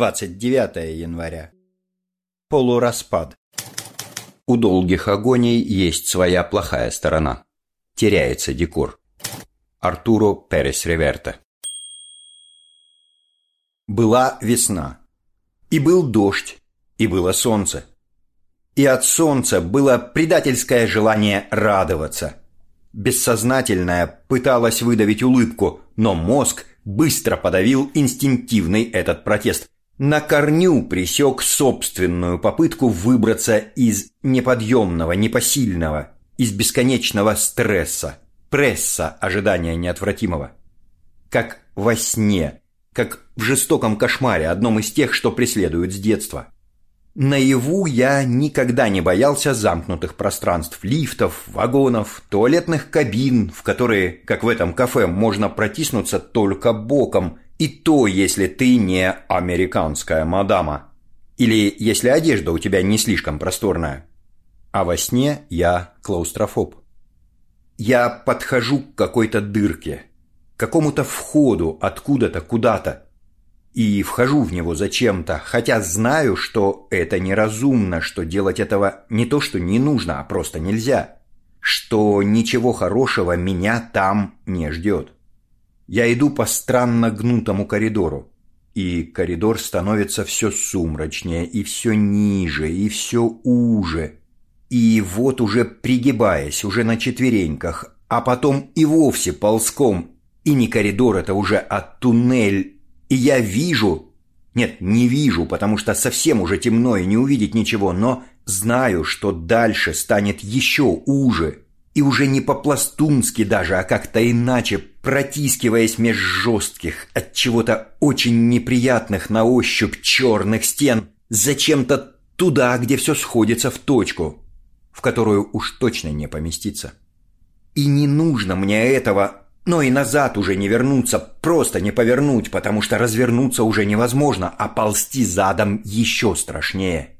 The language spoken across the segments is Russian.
29 января. Полураспад. У долгих агоний есть своя плохая сторона. Теряется декор. Артуро Перес Реверте. Была весна. И был дождь, и было солнце. И от солнца было предательское желание радоваться. Бессознательное пыталось выдавить улыбку, но мозг быстро подавил инстинктивный этот протест. На корню пресек собственную попытку выбраться из неподъемного, непосильного, из бесконечного стресса, пресса ожидания неотвратимого. Как во сне, как в жестоком кошмаре, одном из тех, что преследуют с детства – Наяву я никогда не боялся замкнутых пространств, лифтов, вагонов, туалетных кабин, в которые, как в этом кафе, можно протиснуться только боком, и то, если ты не американская мадама. Или если одежда у тебя не слишком просторная. А во сне я клаустрофоб. Я подхожу к какой-то дырке, к какому-то входу откуда-то куда-то, и вхожу в него зачем-то, хотя знаю, что это неразумно, что делать этого не то, что не нужно, а просто нельзя, что ничего хорошего меня там не ждет. Я иду по странно гнутому коридору, и коридор становится все сумрачнее, и все ниже, и все уже. И вот уже пригибаясь, уже на четвереньках, а потом и вовсе ползком, и не коридор это уже, а туннель, и я вижу, нет, не вижу, потому что совсем уже темно и не увидеть ничего, но знаю, что дальше станет еще уже. И уже не по-пластунски даже, а как-то иначе, протискиваясь меж жестких, от чего-то очень неприятных на ощупь черных стен, зачем-то туда, где все сходится в точку, в которую уж точно не поместиться. И не нужно мне этого но и назад уже не вернуться, просто не повернуть, потому что развернуться уже невозможно, а ползти задом еще страшнее.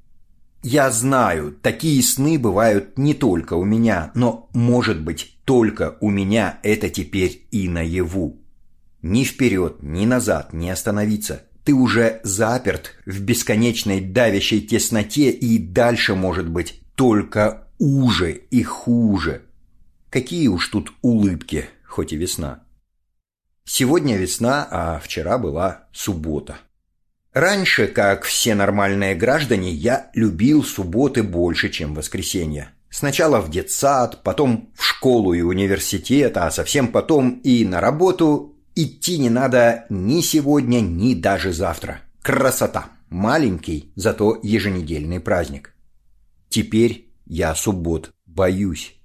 Я знаю, такие сны бывают не только у меня, но, может быть, только у меня это теперь и наяву. Ни вперед, ни назад не остановиться. Ты уже заперт в бесконечной давящей тесноте, и дальше может быть только уже и хуже. Какие уж тут улыбки, хоть и весна. Сегодня весна, а вчера была суббота. Раньше, как все нормальные граждане, я любил субботы больше, чем воскресенья. Сначала в детсад, потом в школу и университет, а совсем потом и на работу. Идти не надо ни сегодня, ни даже завтра. Красота! Маленький, зато еженедельный праздник. Теперь я суббот боюсь.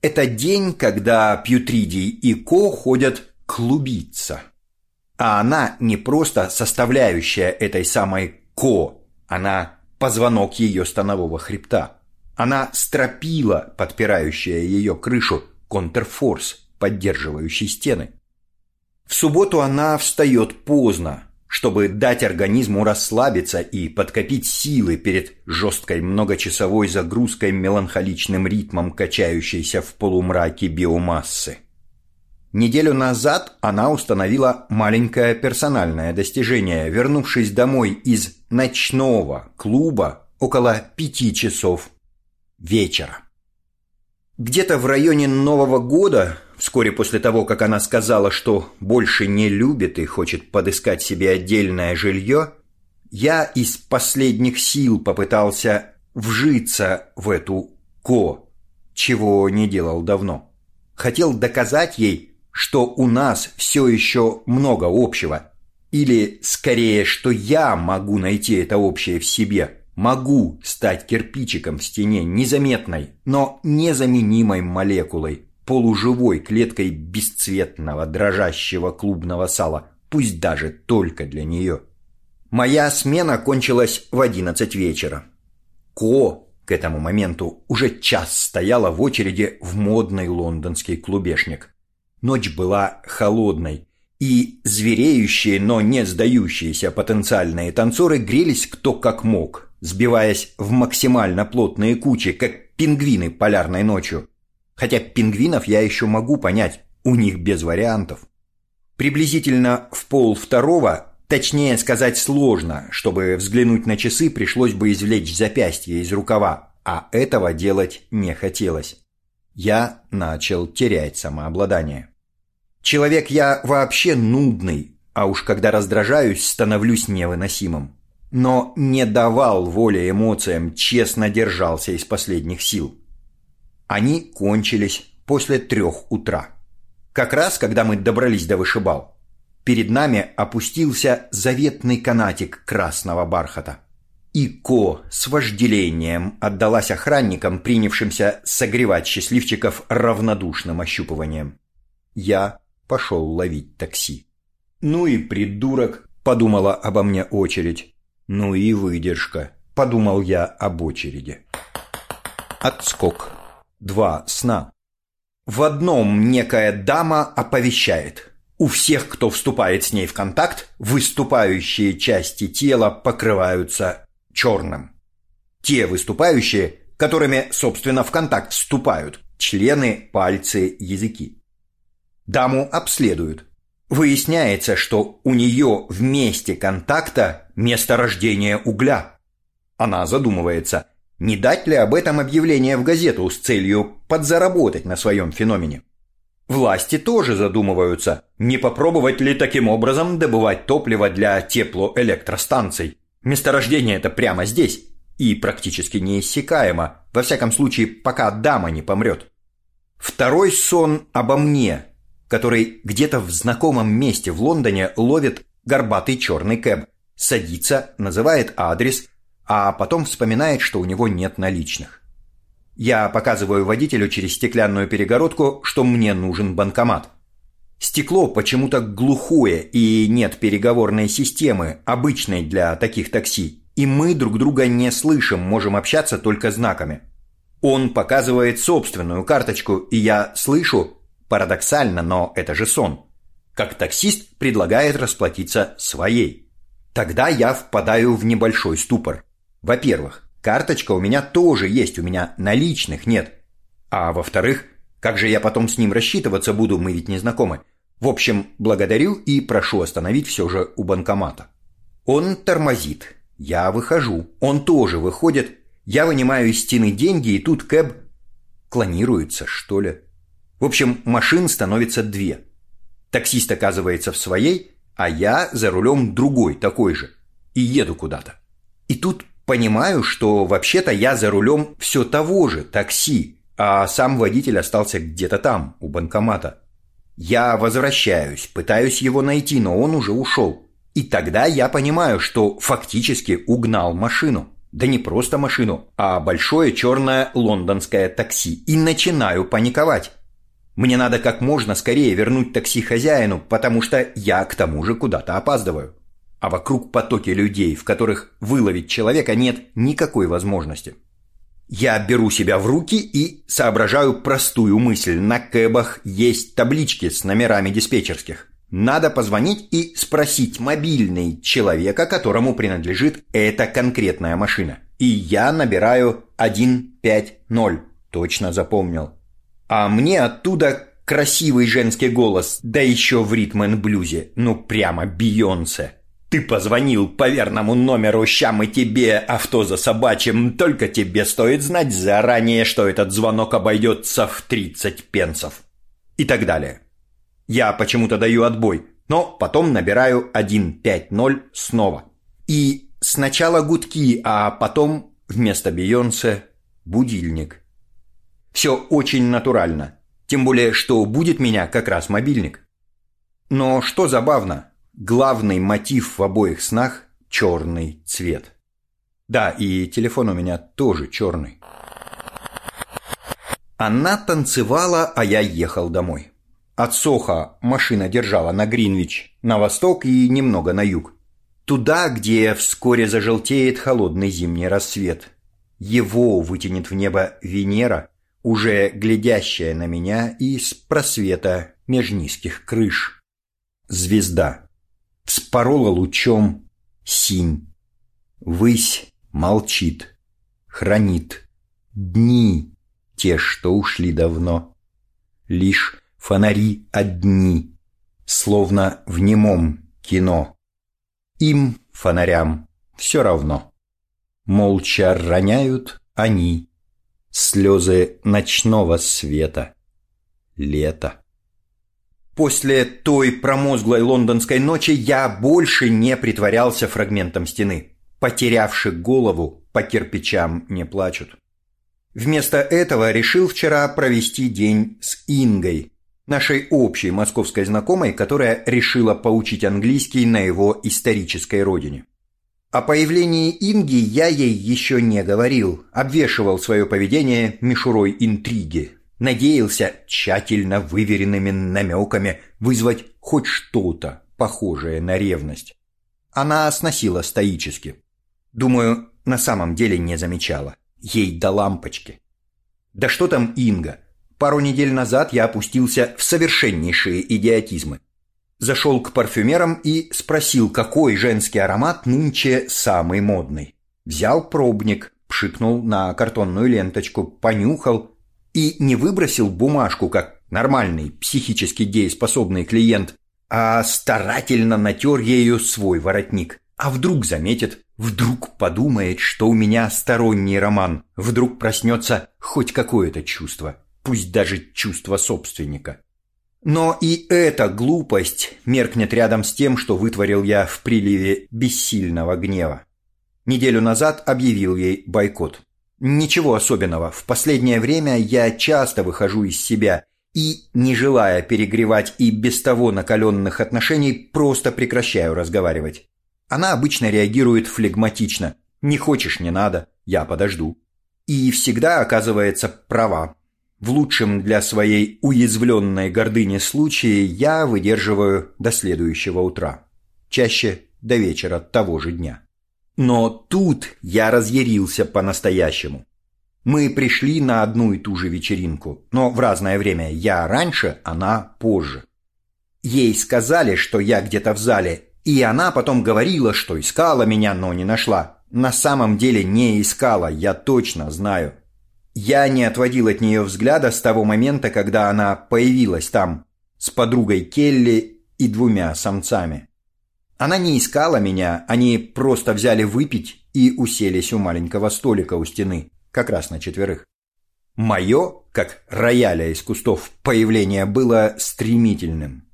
Это день, когда Пьютридий и Ко ходят клубиться. А она не просто составляющая этой самой Ко, она позвонок ее станового хребта. Она стропила, подпирающая ее крышу, контрфорс, поддерживающий стены. В субботу она встает поздно, чтобы дать организму расслабиться и подкопить силы перед жесткой многочасовой загрузкой меланхоличным ритмом качающейся в полумраке биомассы. Неделю назад она установила маленькое персональное достижение, вернувшись домой из ночного клуба около пяти часов вечера. Где-то в районе Нового года Вскоре после того, как она сказала, что больше не любит и хочет подыскать себе отдельное жилье, я из последних сил попытался вжиться в эту Ко, чего не делал давно. Хотел доказать ей, что у нас все еще много общего. Или, скорее, что я могу найти это общее в себе. Могу стать кирпичиком в стене, незаметной, но незаменимой молекулой, полуживой клеткой бесцветного дрожащего клубного сала, пусть даже только для нее. Моя смена кончилась в одиннадцать вечера. Ко к этому моменту уже час стояла в очереди в модный лондонский клубешник. Ночь была холодной, и звереющие, но не сдающиеся потенциальные танцоры грелись кто как мог, сбиваясь в максимально плотные кучи, как пингвины полярной ночью. Хотя пингвинов я еще могу понять, у них без вариантов. Приблизительно в пол второго Точнее сказать сложно, чтобы взглянуть на часы пришлось бы извлечь запястье из рукава, а этого делать не хотелось. Я начал терять самообладание. Человек я вообще нудный, а уж когда раздражаюсь, становлюсь невыносимым. Но не давал воли эмоциям, честно держался из последних сил. Они кончились после трех утра. Как раз, когда мы добрались до вышибал. Перед нами опустился заветный канатик красного бархата. И Ко с вожделением отдалась охранникам, принявшимся согревать счастливчиков равнодушным ощупыванием. Я пошел ловить такси. «Ну и придурок», — подумала обо мне очередь. «Ну и выдержка», — подумал я об очереди. Отскок. Два сна. В одном некая дама оповещает. У всех, кто вступает с ней в контакт, выступающие части тела покрываются черным. Те выступающие, которыми, собственно, в контакт вступают, члены, пальцы, языки. Даму обследуют. Выясняется, что у нее в месте контакта место рождения угля. Она задумывается, не дать ли об этом объявление в газету с целью подзаработать на своем феномене. Власти тоже задумываются, не попробовать ли таким образом добывать топливо для теплоэлектростанций. Месторождение это прямо здесь и практически неиссякаемо, во всяком случае, пока дама не помрет. Второй сон обо мне, который где-то в знакомом месте в Лондоне ловит горбатый черный кэб, садится, называет адрес, а потом вспоминает, что у него нет наличных. Я показываю водителю через стеклянную перегородку, что мне нужен банкомат. Стекло почему-то глухое и нет переговорной системы, обычной для таких такси, и мы друг друга не слышим, можем общаться только знаками. Он показывает собственную карточку, и я слышу, Парадоксально, но это же сон. Как таксист предлагает расплатиться своей. Тогда я впадаю в небольшой ступор. Во-первых, карточка у меня тоже есть, у меня наличных нет. А во-вторых, как же я потом с ним рассчитываться буду, мы ведь не знакомы. В общем, благодарю и прошу остановить все же у банкомата. Он тормозит. Я выхожу. Он тоже выходит. Я вынимаю из стены деньги, и тут Кэб клонируется, что ли. В общем, машин становится две. Таксист оказывается в своей, а я за рулем другой, такой же. И еду куда-то. И тут понимаю, что вообще-то я за рулем все того же такси, а сам водитель остался где-то там, у банкомата. Я возвращаюсь, пытаюсь его найти, но он уже ушел. И тогда я понимаю, что фактически угнал машину. Да не просто машину, а большое черное лондонское такси. И начинаю паниковать. Мне надо как можно скорее вернуть такси хозяину, потому что я к тому же куда-то опаздываю. А вокруг потоки людей, в которых выловить человека нет никакой возможности. Я беру себя в руки и соображаю простую мысль. На кэбах есть таблички с номерами диспетчерских. Надо позвонить и спросить мобильный человека, которому принадлежит эта конкретная машина. И я набираю 150. Точно запомнил. А мне оттуда красивый женский голос, да еще в ритм-н-блюзе, ну прямо Бейонсе. Ты позвонил по верному номеру, ща мы тебе авто за собачьим, только тебе стоит знать заранее, что этот звонок обойдется в 30 пенсов. И так далее. Я почему-то даю отбой, но потом набираю 150 снова. И сначала гудки, а потом вместо Бейонсе будильник. Все очень натурально. Тем более, что будет меня как раз мобильник. Но что забавно, главный мотив в обоих снах – черный цвет. Да, и телефон у меня тоже черный. Она танцевала, а я ехал домой. От Соха машина держала на Гринвич, на восток и немного на юг. Туда, где вскоре зажелтеет холодный зимний рассвет. Его вытянет в небо Венера, уже глядящая на меня из просвета меж низких крыш. Звезда вспорола лучом синь. Высь молчит, хранит дни те, что ушли давно. Лишь фонари одни, словно в немом кино. Им, фонарям, все равно. Молча роняют они слезы ночного света. Лето. После той промозглой лондонской ночи я больше не притворялся фрагментом стены. Потерявши голову, по кирпичам не плачут. Вместо этого решил вчера провести день с Ингой, нашей общей московской знакомой, которая решила поучить английский на его исторической родине. О появлении Инги я ей еще не говорил, обвешивал свое поведение мишурой интриги, надеялся тщательно выверенными намеками вызвать хоть что-то похожее на ревность. Она сносила стоически. Думаю, на самом деле не замечала. Ей до лампочки. Да что там Инга? Пару недель назад я опустился в совершеннейшие идиотизмы. Зашел к парфюмерам и спросил, какой женский аромат нынче самый модный. Взял пробник, пшикнул на картонную ленточку, понюхал и не выбросил бумажку, как нормальный, психически дееспособный клиент, а старательно натер ею свой воротник. А вдруг заметит, вдруг подумает, что у меня сторонний роман, вдруг проснется хоть какое-то чувство пусть даже чувство собственника. Но и эта глупость меркнет рядом с тем, что вытворил я в приливе бессильного гнева. Неделю назад объявил ей бойкот. Ничего особенного, в последнее время я часто выхожу из себя и, не желая перегревать и без того накаленных отношений, просто прекращаю разговаривать. Она обычно реагирует флегматично. «Не хочешь, не надо, я подожду». И всегда оказывается права. В лучшем для своей уязвленной гордыни случае я выдерживаю до следующего утра. Чаще до вечера того же дня. Но тут я разъярился по-настоящему. Мы пришли на одну и ту же вечеринку, но в разное время. Я раньше, она позже. Ей сказали, что я где-то в зале, и она потом говорила, что искала меня, но не нашла. На самом деле не искала, я точно знаю. Я не отводил от нее взгляда с того момента, когда она появилась там с подругой Келли и двумя самцами. Она не искала меня, они просто взяли выпить и уселись у маленького столика у стены, как раз на четверых. Мое, как рояля из кустов, появление было стремительным.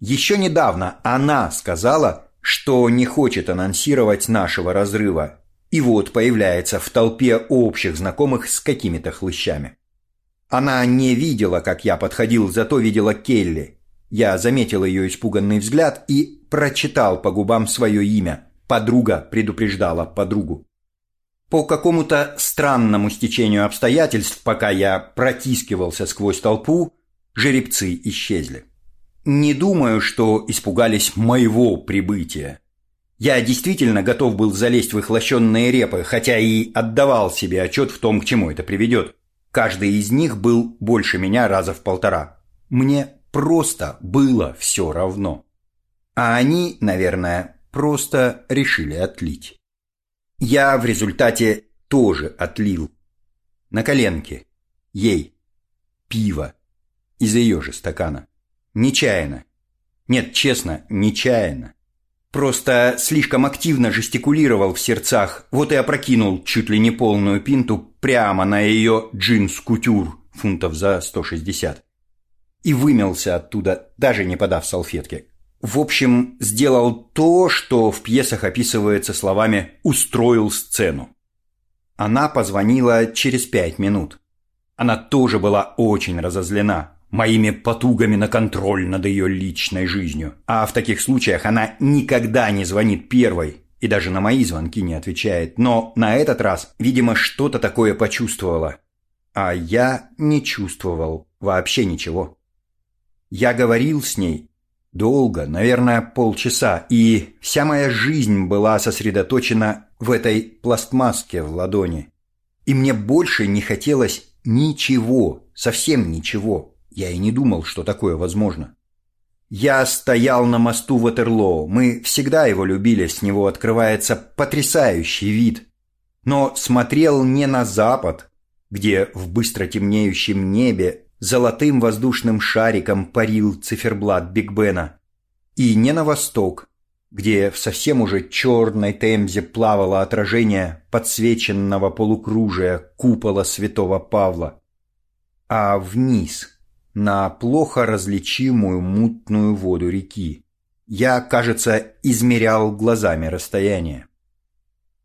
Еще недавно она сказала, что не хочет анонсировать нашего разрыва, и вот появляется в толпе общих знакомых с какими-то хлыщами. Она не видела, как я подходил, зато видела Келли. Я заметил ее испуганный взгляд и прочитал по губам свое имя. Подруга предупреждала подругу. По какому-то странному стечению обстоятельств, пока я протискивался сквозь толпу, жеребцы исчезли. Не думаю, что испугались моего прибытия. Я действительно готов был залезть в их лощенные репы, хотя и отдавал себе отчет в том, к чему это приведет. Каждый из них был больше меня раза в полтора. Мне просто было все равно. А они, наверное, просто решили отлить. Я в результате тоже отлил. На коленке. Ей. Пиво. Из ее же стакана. Нечаянно. Нет, честно, нечаянно. Просто слишком активно жестикулировал в сердцах, вот и опрокинул чуть ли не полную пинту прямо на ее джинс-кутюр фунтов за 160. И вымелся оттуда, даже не подав салфетки. В общем, сделал то, что в пьесах описывается словами «устроил сцену». Она позвонила через пять минут. Она тоже была очень разозлена моими потугами на контроль над ее личной жизнью. А в таких случаях она никогда не звонит первой и даже на мои звонки не отвечает. Но на этот раз, видимо, что-то такое почувствовала. А я не чувствовал вообще ничего. Я говорил с ней долго, наверное, полчаса, и вся моя жизнь была сосредоточена в этой пластмасске в ладони. И мне больше не хотелось ничего, совсем ничего. Я и не думал, что такое возможно. Я стоял на мосту Ватерлоо. Мы всегда его любили, с него открывается потрясающий вид. Но смотрел не на запад, где в быстро темнеющем небе золотым воздушным шариком парил циферблат Биг Бена, и не на восток, где в совсем уже черной темзе плавало отражение подсвеченного полукружия купола святого Павла, а вниз, на плохо различимую мутную воду реки. Я, кажется, измерял глазами расстояние.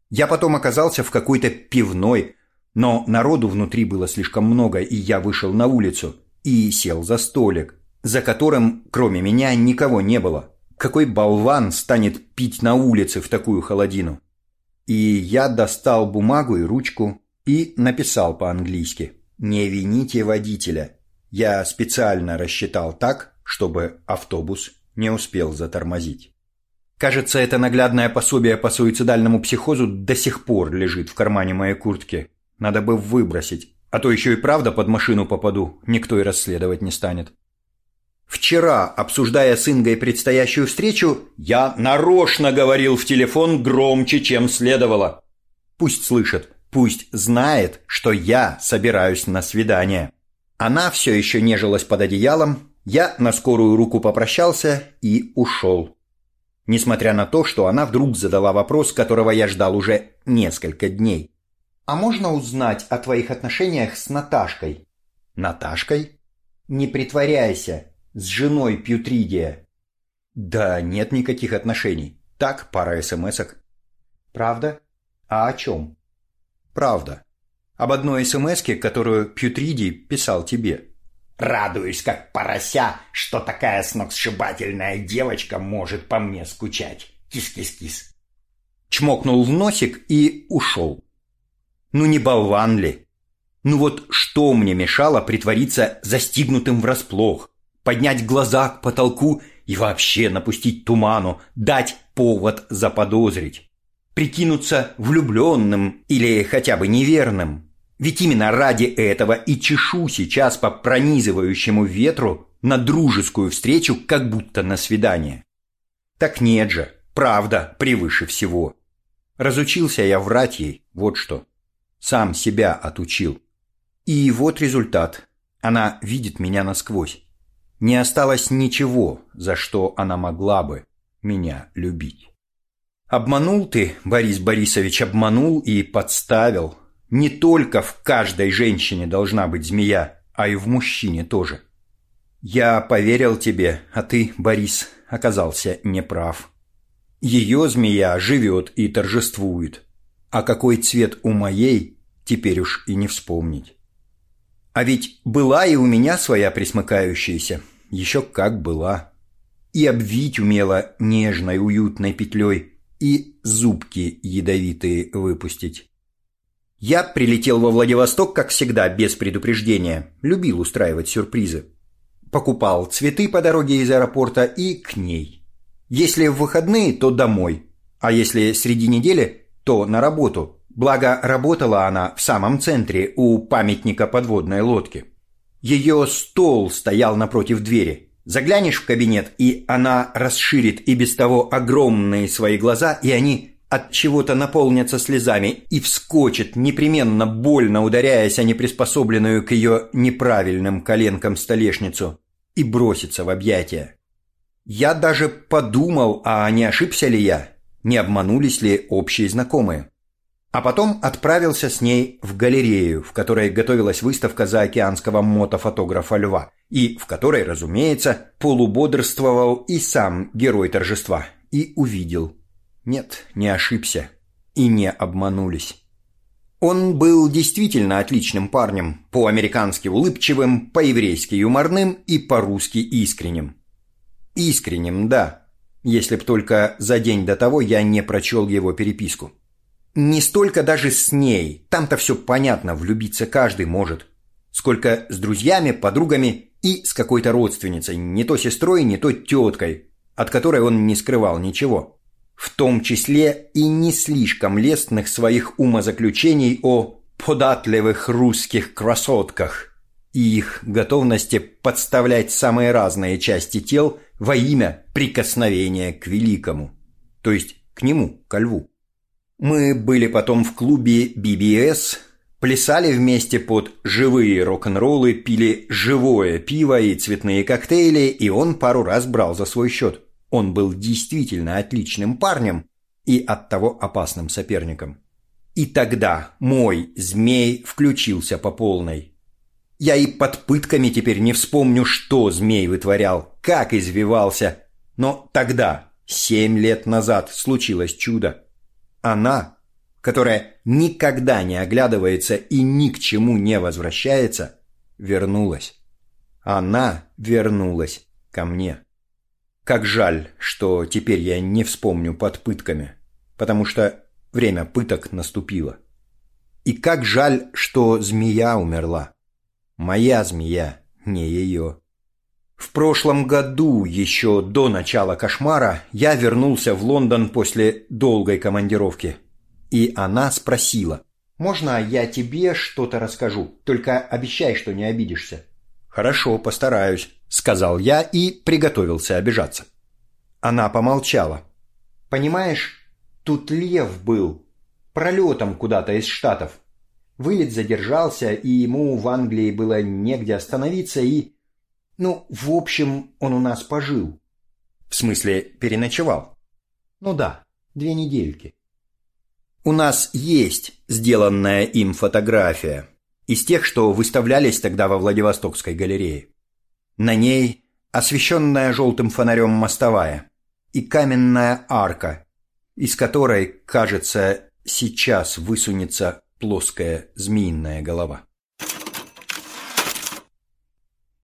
Я потом оказался в какой-то пивной, но народу внутри было слишком много, и я вышел на улицу и сел за столик, за которым, кроме меня, никого не было. Какой болван станет пить на улице в такую холодину? И я достал бумагу и ручку и написал по-английски «Не вините водителя». Я специально рассчитал так, чтобы автобус не успел затормозить. Кажется, это наглядное пособие по суицидальному психозу до сих пор лежит в кармане моей куртки. Надо бы выбросить, а то еще и правда под машину попаду, никто и расследовать не станет. Вчера, обсуждая с Ингой предстоящую встречу, я нарочно говорил в телефон громче, чем следовало. Пусть слышит, пусть знает, что я собираюсь на свидание. Она все еще нежилась под одеялом, я на скорую руку попрощался и ушел. Несмотря на то, что она вдруг задала вопрос, которого я ждал уже несколько дней. «А можно узнать о твоих отношениях с Наташкой?» «Наташкой?» «Не притворяйся, с женой Пьютридия. Да нет никаких отношений. Так, пара смс-ок. Правда? А о чем? Правда. Об одной смс которую Пьютридий писал тебе. Радуюсь, как порося, что такая сногсшибательная девочка может по мне скучать. Кис-кис-кис. Чмокнул в носик и ушел. Ну не болван ли? Ну вот что мне мешало притвориться застигнутым врасплох? поднять глаза к потолку и вообще напустить туману, дать повод заподозрить. Прикинуться влюбленным или хотя бы неверным. Ведь именно ради этого и чешу сейчас по пронизывающему ветру на дружескую встречу, как будто на свидание. Так нет же, правда превыше всего. Разучился я врать ей, вот что. Сам себя отучил. И вот результат. Она видит меня насквозь не осталось ничего, за что она могла бы меня любить. Обманул ты, Борис Борисович, обманул и подставил. Не только в каждой женщине должна быть змея, а и в мужчине тоже. Я поверил тебе, а ты, Борис, оказался неправ. Ее змея живет и торжествует, а какой цвет у моей, теперь уж и не вспомнить. А ведь была и у меня своя присмыкающаяся, еще как была. И обвить умела нежной уютной петлей, и зубки ядовитые выпустить. Я прилетел во Владивосток, как всегда, без предупреждения. Любил устраивать сюрпризы. Покупал цветы по дороге из аэропорта и к ней. Если в выходные, то домой. А если среди недели, то на работу. Благо, работала она в самом центре, у памятника подводной лодки. Ее стол стоял напротив двери. Заглянешь в кабинет, и она расширит и без того огромные свои глаза, и они от чего-то наполнятся слезами и вскочит, непременно больно ударяясь о неприспособленную к ее неправильным коленкам столешницу, и бросится в объятия. Я даже подумал, а не ошибся ли я, не обманулись ли общие знакомые. А потом отправился с ней в галерею, в которой готовилась выставка заокеанского мотофотографа Льва, и в которой, разумеется, полубодрствовал и сам герой торжества, и увидел. Нет, не ошибся. И не обманулись. Он был действительно отличным парнем, по-американски улыбчивым, по-еврейски юморным и по-русски искренним. Искренним, да, если б только за день до того я не прочел его переписку. Не столько даже с ней, там-то все понятно, влюбиться каждый может, сколько с друзьями, подругами и с какой-то родственницей, не то сестрой, не то теткой, от которой он не скрывал ничего. В том числе и не слишком лестных своих умозаключений о податливых русских красотках и их готовности подставлять самые разные части тел во имя прикосновения к великому, то есть к нему, ко льву. Мы были потом в клубе BBS, плясали вместе под живые рок-н-роллы, пили живое пиво и цветные коктейли, и он пару раз брал за свой счет. Он был действительно отличным парнем и оттого опасным соперником. И тогда мой змей включился по полной. Я и под пытками теперь не вспомню, что змей вытворял, как извивался. Но тогда, семь лет назад, случилось чудо. Она, которая никогда не оглядывается и ни к чему не возвращается, вернулась. Она вернулась ко мне. Как жаль, что теперь я не вспомню под пытками, потому что время пыток наступило. И как жаль, что змея умерла. Моя змея, не ее. В прошлом году, еще до начала кошмара, я вернулся в Лондон после долгой командировки. И она спросила, «Можно я тебе что-то расскажу? Только обещай, что не обидишься». «Хорошо, постараюсь», — сказал я и приготовился обижаться. Она помолчала. «Понимаешь, тут лев был, пролетом куда-то из Штатов. Вылет задержался, и ему в Англии было негде остановиться, и... Ну, в общем, он у нас пожил». «В смысле, переночевал?» «Ну да, две недельки». «У нас есть сделанная им фотография», из тех, что выставлялись тогда во Владивостокской галерее. На ней освещенная желтым фонарем мостовая и каменная арка, из которой, кажется, сейчас высунется плоская змеиная голова.